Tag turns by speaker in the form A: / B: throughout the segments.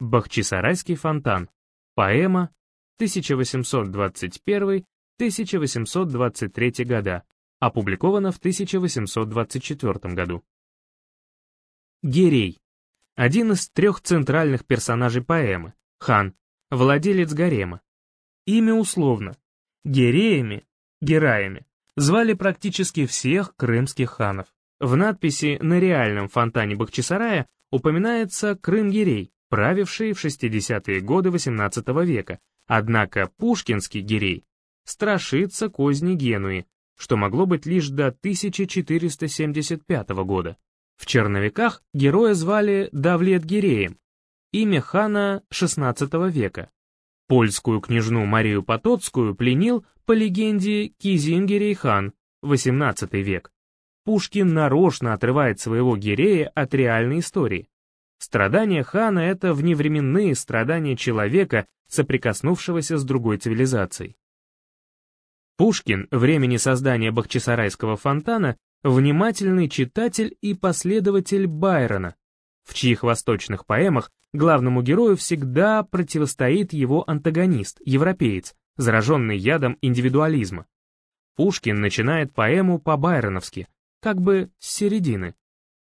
A: Бахчисарайский фонтан. Поэма 1821-1823 года. Опубликована в 1824 году. Герей. Один из трех центральных персонажей поэмы. Хан. Владелец гарема. Имя условно. Гереями, гераями, звали практически всех крымских ханов. В надписи на реальном фонтане Бахчисарая упоминается Крым-Гирей, правивший в 60-е годы XVIII века, однако Пушкинский Гирей страшится козни Генуи, что могло быть лишь до 1475 года. В черновиках героя звали Давлет Гиреем, имя хана XVI века. Польскую княжну Марию Потоцкую пленил, по легенде, Кизингерей хан, XVIII век. Пушкин нарочно отрывает своего Гирея от реальной истории. Страдания хана — это вневременные страдания человека, соприкоснувшегося с другой цивилизацией. Пушкин, времени создания Бахчисарайского фонтана, внимательный читатель и последователь Байрона, в чьих восточных поэмах главному герою всегда противостоит его антагонист, европеец, зараженный ядом индивидуализма. Пушкин начинает поэму по-байроновски, как бы с середины.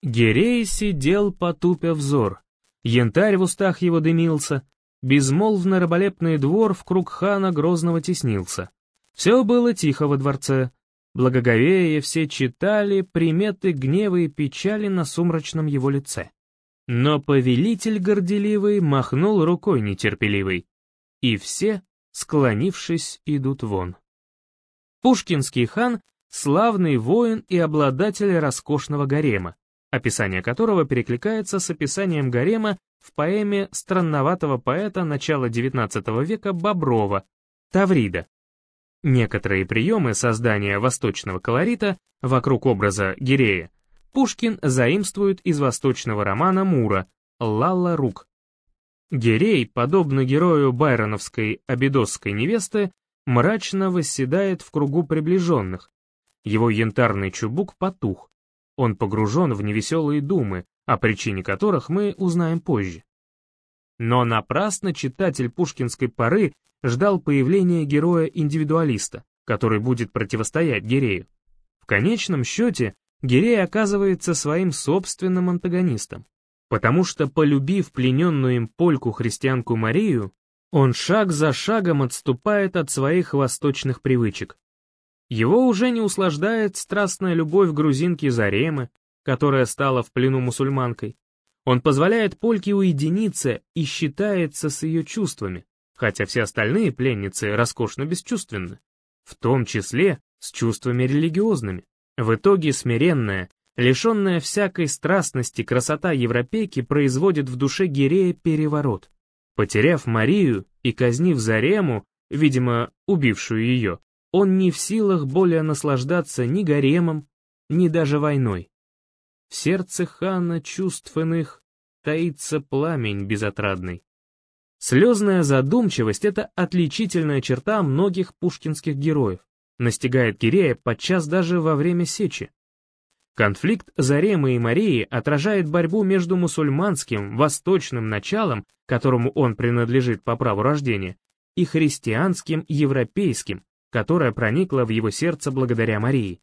A: Герей сидел, потупя взор, янтарь в устах его дымился, безмолвно раболепный двор в круг хана грозного теснился. Все было тихо во дворце, благоговея все читали приметы гнева и печали на сумрачном его лице. Но повелитель горделивый махнул рукой нетерпеливой, и все, склонившись, идут вон. Пушкинский хан — славный воин и обладатель роскошного гарема, описание которого перекликается с описанием гарема в поэме странноватого поэта начала XIX века Боброва «Таврида». Некоторые приемы создания восточного колорита вокруг образа Гирея Пушкин заимствует из восточного романа Мура «Лалла Рук». Герей, подобно герою байроновской обедосской невесты, мрачно восседает в кругу приближенных. Его янтарный чубук потух. Он погружен в невеселые думы, о причине которых мы узнаем позже. Но напрасно читатель пушкинской поры ждал появления героя-индивидуалиста, который будет противостоять Герею. В конечном счете, Гирей оказывается своим собственным антагонистом, потому что, полюбив плененную им польку-христианку Марию, он шаг за шагом отступает от своих восточных привычек. Его уже не услаждает страстная любовь грузинки Заремы, которая стала в плену мусульманкой. Он позволяет Польке уединиться и считается с ее чувствами, хотя все остальные пленницы роскошно бесчувственны, в том числе с чувствами религиозными. В итоге смиренная, лишенная всякой страстности красота европейки производит в душе Гирея переворот. Потеряв Марию и казнив Зарему, видимо, убившую ее, он не в силах более наслаждаться ни гаремом, ни даже войной. В сердце хана чувств иных таится пламень безотрадный. Слезная задумчивость — это отличительная черта многих пушкинских героев настигает Кирея подчас даже во время сечи. Конфликт Заремы и Марии отражает борьбу между мусульманским, восточным началом, которому он принадлежит по праву рождения, и христианским, европейским, которое проникло в его сердце благодаря Марии.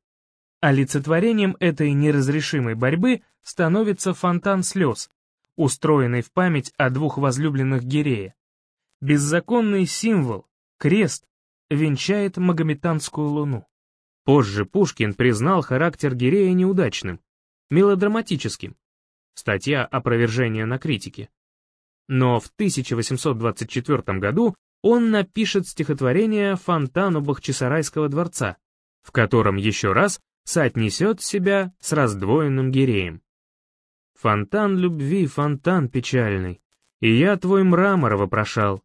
A: Олицетворением этой неразрешимой борьбы становится фонтан слез, устроенный в память о двух возлюбленных Гирея. Беззаконный символ, крест, венчает магометанскую луну. Позже Пушкин признал характер Гирея неудачным, мелодраматическим. Статья «Опровержение на критике». Но в 1824 году он напишет стихотворение «Фонтану Бахчисарайского дворца», в котором еще раз соотнесет себя с раздвоенным Гиреем. «Фонтан любви, фонтан печальный, и я твой мрамор вопрошал,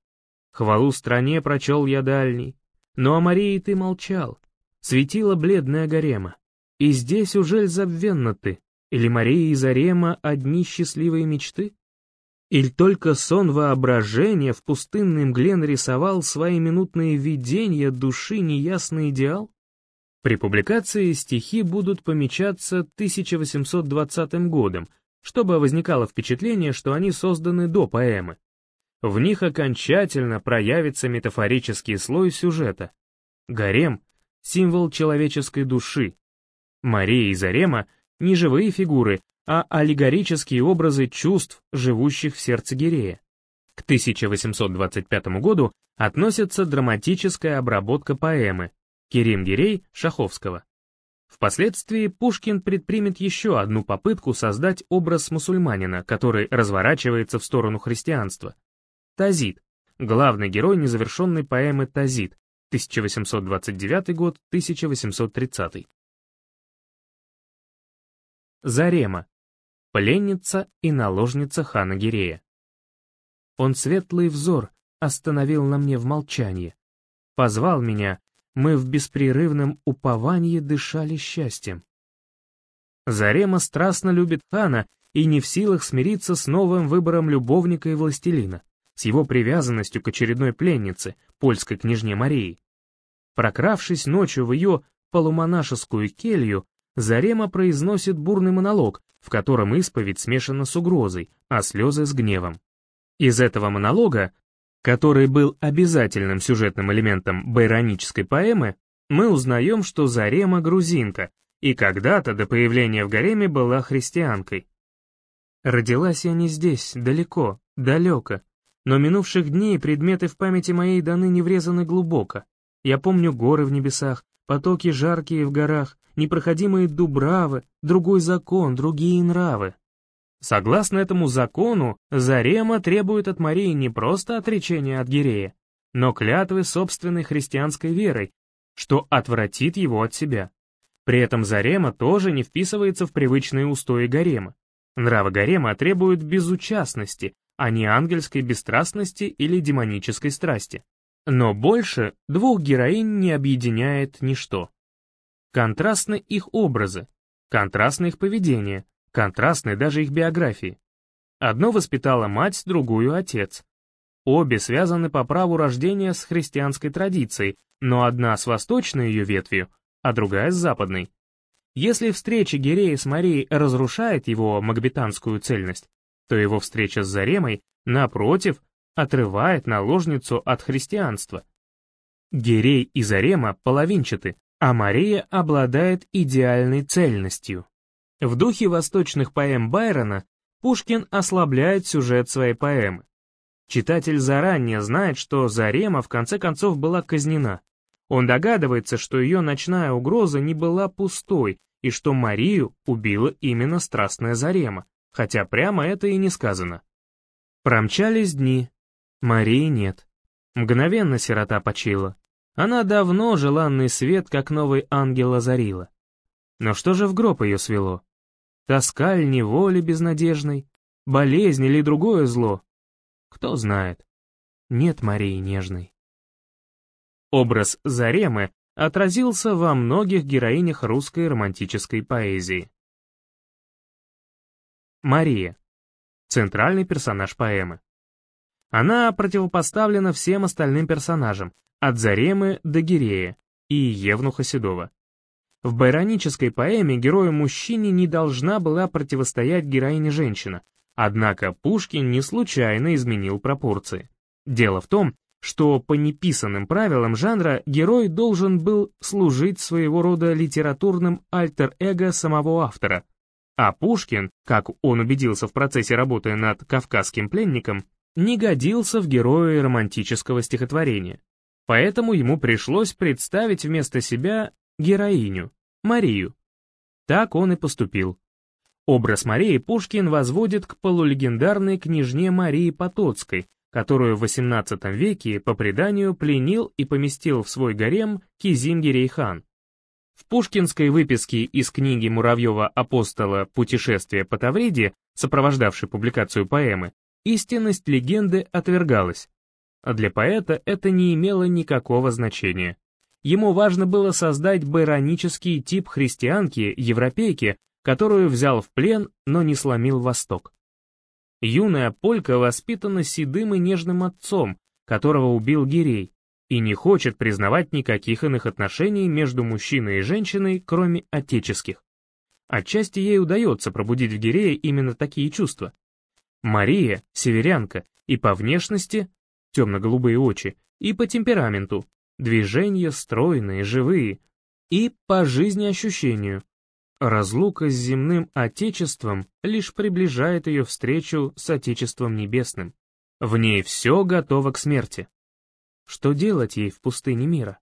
A: хвалу стране прочел я дальний, но о Марии ты молчал, светила бледная гарема. И здесь уже забвенна ты, или Мария и Зарема одни счастливые мечты? Или только сон воображения в пустынной мгле нарисовал свои минутные видения души неясный идеал? При публикации стихи будут помечаться 1820 годом, чтобы возникало впечатление, что они созданы до поэмы. В них окончательно проявится метафорический слой сюжета. Гарем — символ человеческой души. Мария и Зарема — не живые фигуры, а аллегорические образы чувств, живущих в сердце Гирея. К 1825 году относится драматическая обработка поэмы «Керим Гирей» Шаховского. Впоследствии Пушкин предпримет еще одну попытку создать образ мусульманина, который разворачивается в сторону христианства. Тазид, главный герой незавершенной поэмы «Тазид», 1829 год, 1830. Зарема, пленница и наложница хана Гирея. Он светлый взор остановил на мне в молчании, позвал меня, мы в беспрерывном уповании дышали счастьем. Зарема страстно любит хана и не в силах смириться с новым выбором любовника и властелина, с его привязанностью к очередной пленнице, польской княжне Марии. Прокравшись ночью в ее полумонашескую келью, Зарема произносит бурный монолог, в котором исповедь смешана с угрозой, а слезы с гневом. Из этого монолога который был обязательным сюжетным элементом байронической поэмы, мы узнаем, что Зарема грузинка и когда-то до появления в гареме была христианкой. Родилась я не здесь, далеко, далеко, но минувших дней предметы в памяти моей до ныне врезаны глубоко. Я помню горы в небесах, потоки жаркие в горах, непроходимые дубравы, другой закон, другие нравы. Согласно этому закону, Зарема требует от Марии не просто отречения от Гирея, но клятвы собственной христианской верой, что отвратит его от себя. При этом Зарема тоже не вписывается в привычные устои гарема. Нравы гарема требуют безучастности, а не ангельской бесстрастности или демонической страсти. Но больше двух героинь не объединяет ничто. Контрастны их образы, контрастно их поведение, Контрастны даже их биографии. Одно воспитала мать, другую — отец. Обе связаны по праву рождения с христианской традицией, но одна с восточной ее ветвью, а другая с западной. Если встреча Гирея с Марией разрушает его магбетанскую цельность, то его встреча с Заремой, напротив, отрывает наложницу от христианства. Гирей и Зарема половинчаты, а Мария обладает идеальной цельностью. В духе восточных поэм Байрона Пушкин ослабляет сюжет своей поэмы. Читатель заранее знает, что Зарема в конце концов была казнена. Он догадывается, что ее ночная угроза не была пустой, и что Марию убила именно страстная Зарема, хотя прямо это и не сказано. Промчались дни. Марии нет. Мгновенно сирота почила. Она давно желанный свет, как новый ангел озарила. Но что же в гроб ее свело? Тоска ли неволи безнадежной, болезнь или другое зло? Кто знает. Нет Марии нежной. Образ Заремы отразился во многих героинях русской романтической поэзии. Мария. Центральный персонаж поэмы. Она противопоставлена всем остальным персонажам, от Заремы до Гирея и Евнуха Седова. В байронической поэме герою-мужчине не должна была противостоять героине-женщина, однако Пушкин не случайно изменил пропорции. Дело в том, что по неписанным правилам жанра герой должен был служить своего рода литературным альтер-эго самого автора, а Пушкин, как он убедился в процессе работы над «Кавказским пленником», не годился в героя романтического стихотворения. Поэтому ему пришлось представить вместо себя героиню, Марию. Так он и поступил. Образ Марии Пушкин возводит к полулегендарной княжне Марии Потоцкой, которую в XVIII веке, по преданию, пленил и поместил в свой гарем Кизингерей-хан. В пушкинской выписке из книги Муравьева «Апостола. Путешествие по Тавриде», сопровождавшей публикацию поэмы, истинность легенды отвергалась. А для поэта это не имело никакого значения. Ему важно было создать байронический тип христианки, европейки, которую взял в плен, но не сломил Восток. Юная полька воспитана седым и нежным отцом, которого убил Гирей, и не хочет признавать никаких иных отношений между мужчиной и женщиной, кроме отеческих. Отчасти ей удается пробудить в Гирее именно такие чувства. Мария, северянка, И по внешности — темно-голубые очи, и по темпераменту — движения стройные, живые, и по жизнеощущению. Разлука с земным Отечеством лишь приближает ее встречу с Отечеством Небесным. В ней все готово к смерти. Что делать ей в пустыне мира?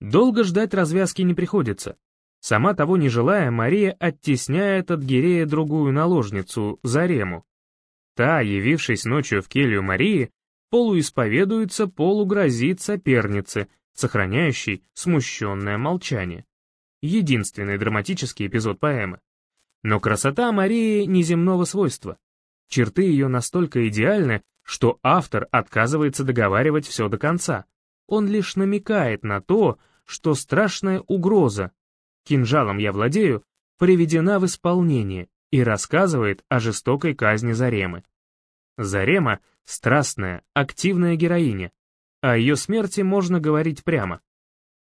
A: Долго ждать развязки не приходится. Сама того не желая, Мария оттесняет от Гирея другую наложницу, Зарему. Та, явившись ночью в келью Марии, полуисповедуется, полугрозит сопернице, сохраняющей смущенное молчание. Единственный драматический эпизод поэмы. Но красота Марии неземного свойства. Черты ее настолько идеальны, что автор отказывается договаривать все до конца. Он лишь намекает на то, что страшная угроза, кинжалом я владею, приведена в исполнение и рассказывает о жестокой казни Заремы. Зарема — страстная, активная героиня. О ее смерти можно говорить прямо.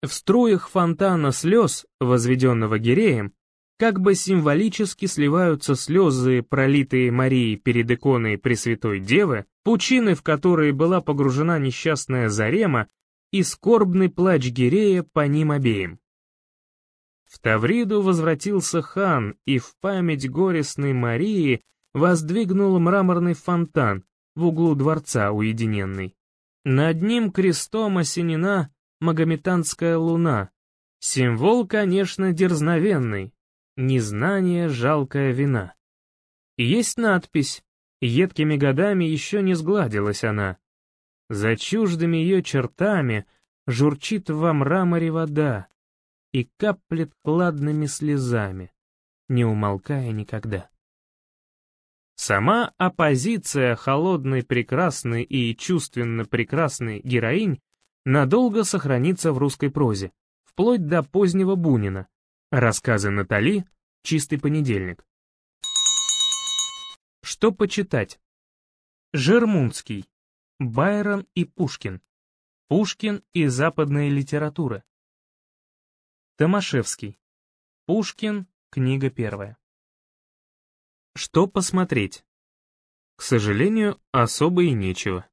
A: В струях фонтана слез, возведенного Гиреем, как бы символически сливаются слезы, пролитые Марией перед иконой Пресвятой Девы, пучины, в которые была погружена несчастная Зарема, и скорбный плач Гирея по ним обеим. В Тавриду возвратился хан и в память горестной Марии воздвигнул мраморный фонтан в углу дворца уединенный. Над ним крестом осенена магометанская луна. Символ, конечно, дерзновенный, незнание — жалкая вина. Есть надпись, едкими годами еще не сгладилась она. За чуждыми ее чертами журчит во мраморе вода, и каплет кладными слезами, не умолкая никогда. Сама оппозиция холодной прекрасной и чувственно прекрасной героинь надолго сохранится в русской прозе, вплоть до позднего Бунина. Рассказы Натали «Чистый понедельник». Что почитать? Жермунский, Байрон и Пушкин. Пушкин и западная литература. Томашевский. Пушкин, книга первая. Что посмотреть? К сожалению, особо и нечего.